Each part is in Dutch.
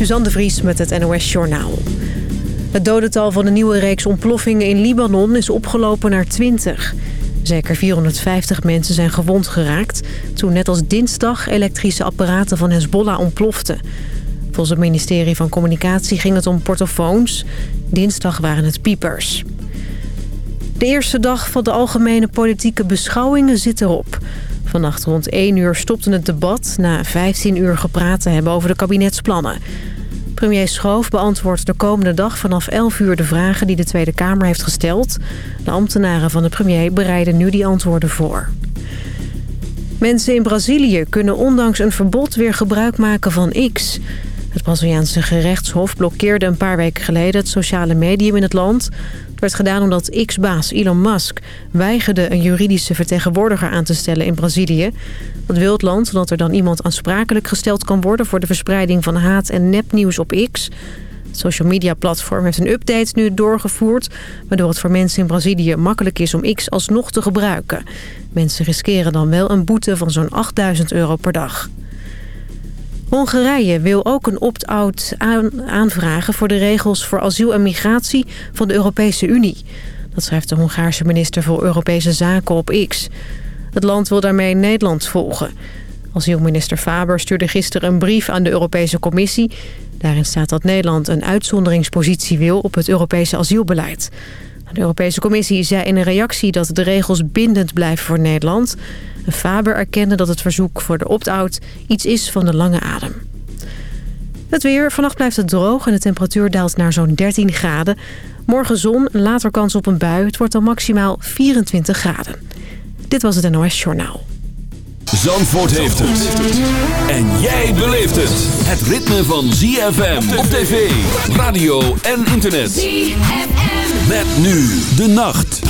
Suzanne de Vries met het NOS Journaal. Het dodental van de nieuwe reeks ontploffingen in Libanon is opgelopen naar 20. Zeker 450 mensen zijn gewond geraakt... toen net als dinsdag elektrische apparaten van Hezbollah ontploften. Volgens het ministerie van Communicatie ging het om portofoons. Dinsdag waren het piepers. De eerste dag van de algemene politieke beschouwingen zit erop. Vannacht rond 1 uur stopte het debat... na 15 uur gepraat te hebben over de kabinetsplannen. Premier Schoof beantwoordt de komende dag vanaf 11 uur de vragen die de Tweede Kamer heeft gesteld. De ambtenaren van de premier bereiden nu die antwoorden voor. Mensen in Brazilië kunnen ondanks een verbod weer gebruik maken van X. Het Braziliaanse gerechtshof blokkeerde een paar weken geleden het sociale medium in het land. Het werd gedaan omdat X-baas Elon Musk weigerde een juridische vertegenwoordiger aan te stellen in Brazilië. Dat wil het land omdat er dan iemand aansprakelijk gesteld kan worden voor de verspreiding van haat en nepnieuws op X. Het social media platform heeft een update nu doorgevoerd... waardoor het voor mensen in Brazilië makkelijk is om X alsnog te gebruiken. Mensen riskeren dan wel een boete van zo'n 8000 euro per dag. Hongarije wil ook een opt-out aanvragen voor de regels voor asiel en migratie van de Europese Unie. Dat schrijft de Hongaarse minister voor Europese Zaken op X. Het land wil daarmee Nederland volgen. Asielminister Faber stuurde gisteren een brief aan de Europese Commissie. Daarin staat dat Nederland een uitzonderingspositie wil op het Europese asielbeleid. De Europese Commissie zei in een reactie dat de regels bindend blijven voor Nederland. Faber erkende dat het verzoek voor de opt-out iets is van de lange adem. Het weer. Vannacht blijft het droog en de temperatuur daalt naar zo'n 13 graden. Morgen zon, later kans op een bui. Het wordt dan maximaal 24 graden. Dit was het NOS Journaal. Zandvoort heeft het. En jij beleeft het. Het ritme van ZFM op tv, radio en internet. ZFM. Met nu de nacht.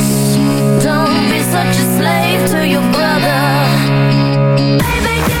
Don't be such a slave to your brother. Baby,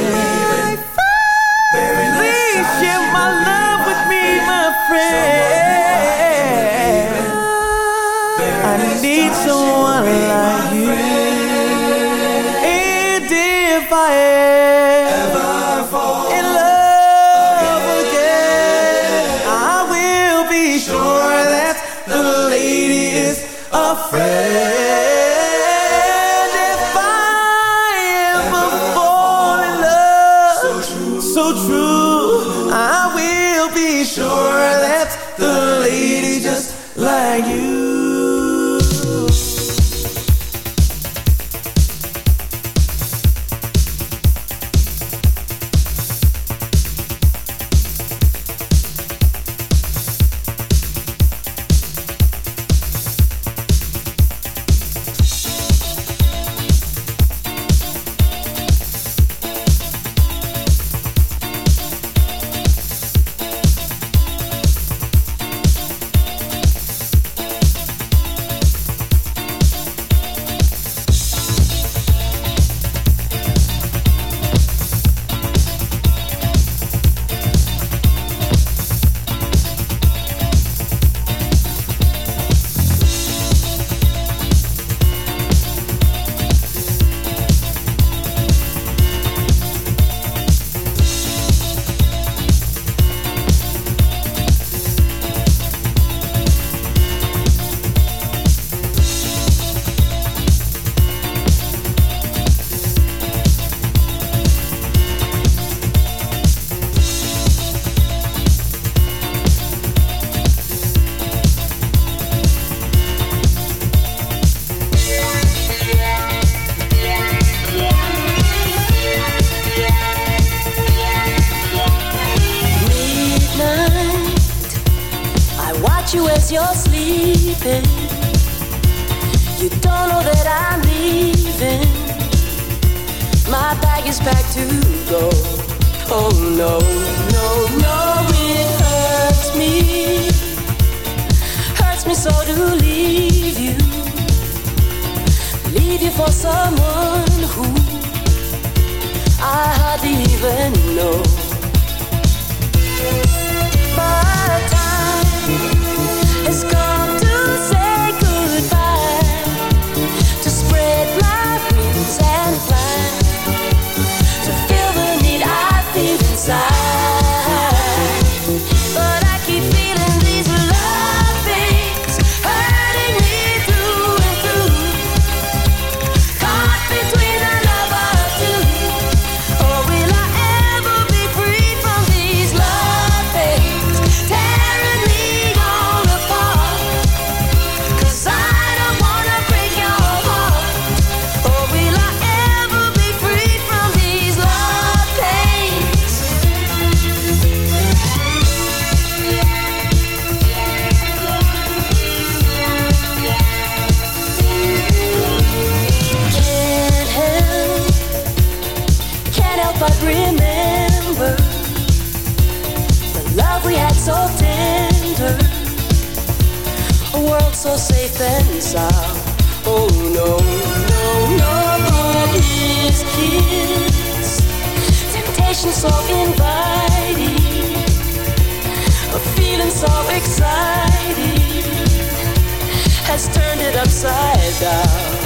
So tender, a world so safe and sound. Oh no, no, no, but his kiss, temptation so inviting, a feeling so exciting, has turned it upside down.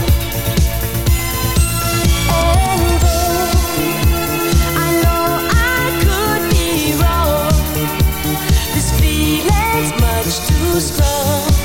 Too strong.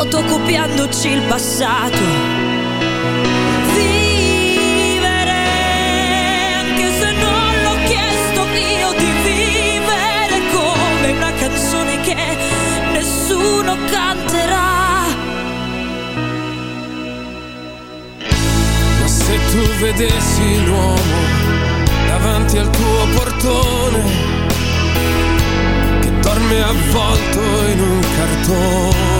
fotocopiandoci il passato. nessuno canterà. Ma se tu vedessi l'uomo davanti al tuo portone, che dorme avvolto in un cartone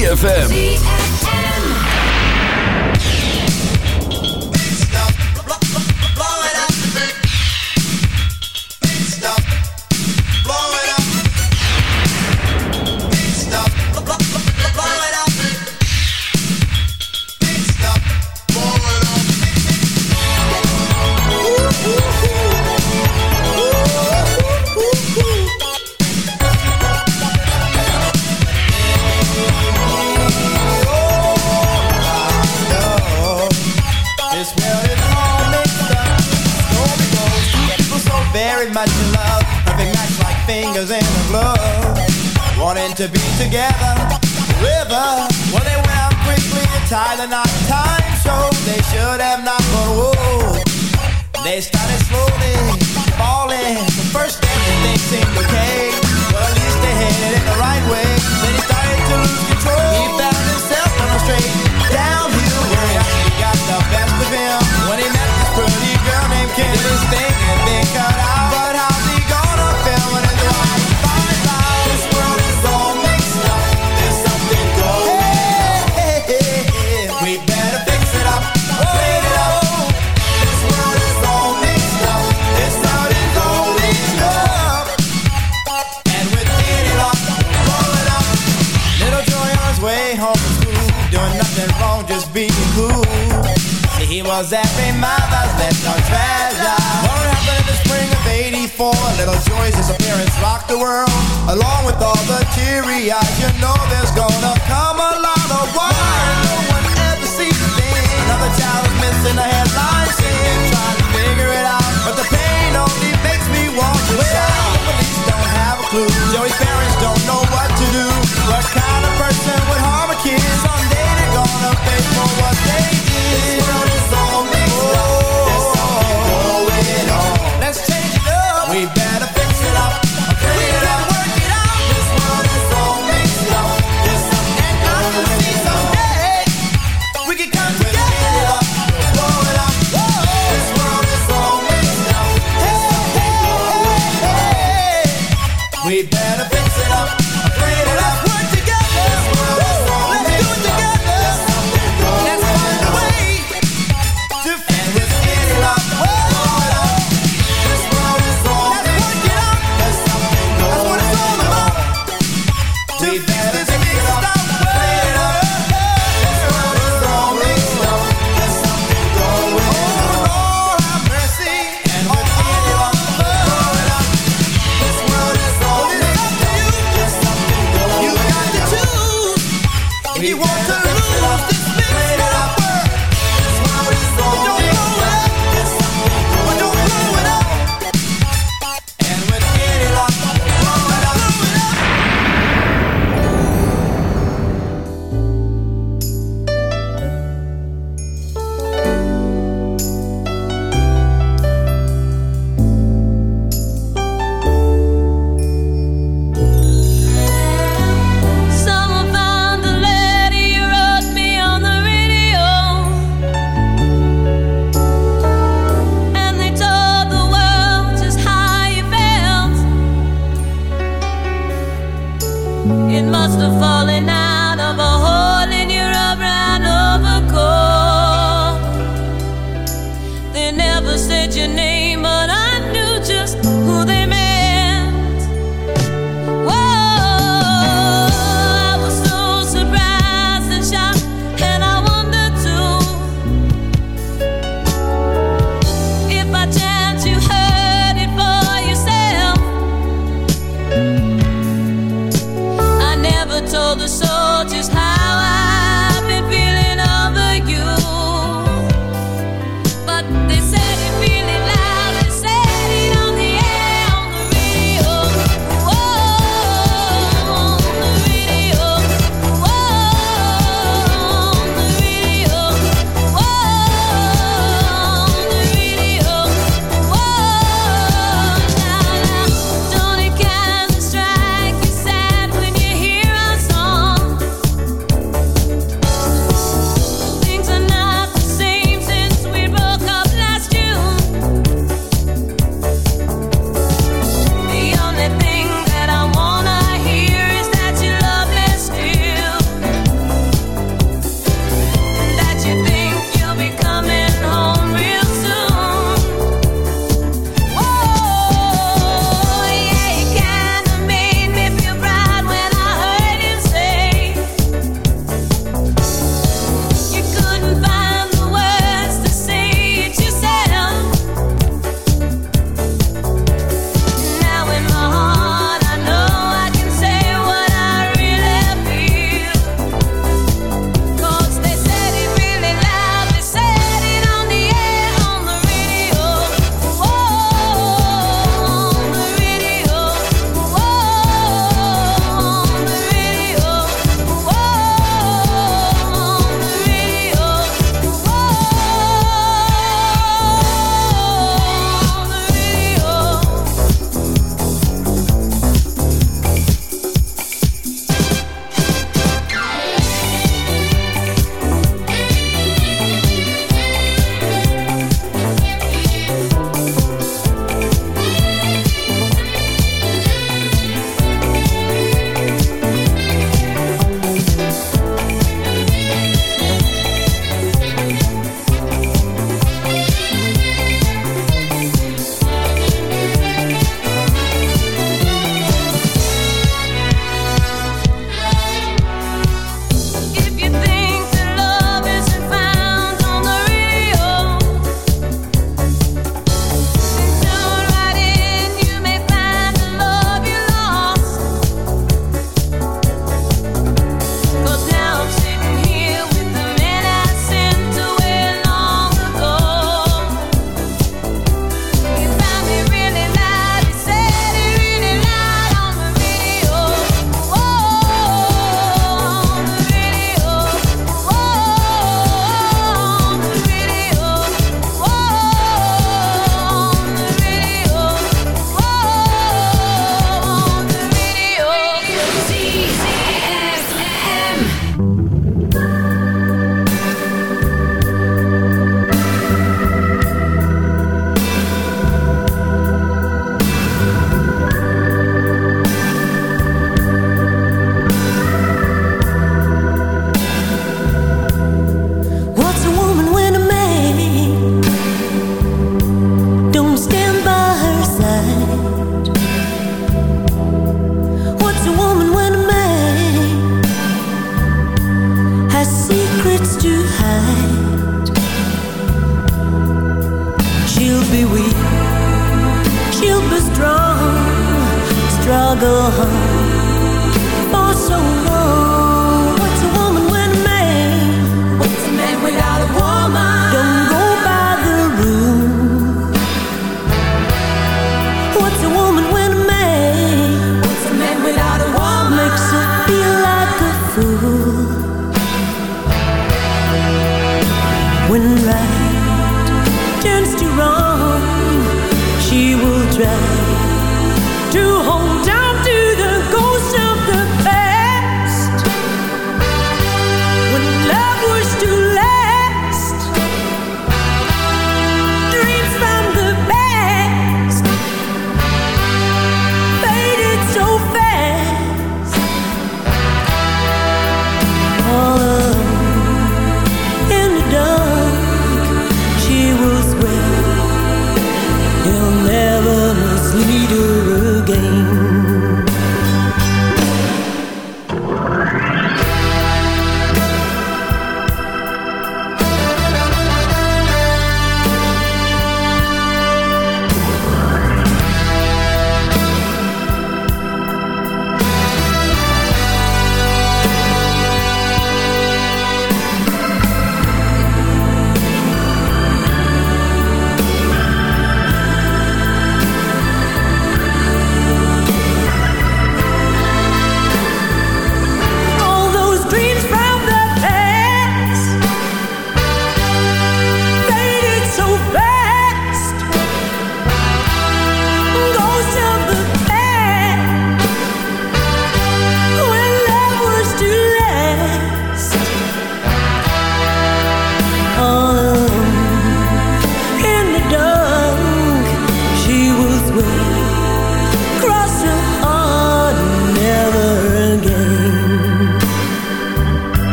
ZFM. Along with all the teary eyes You know there's gonna come a light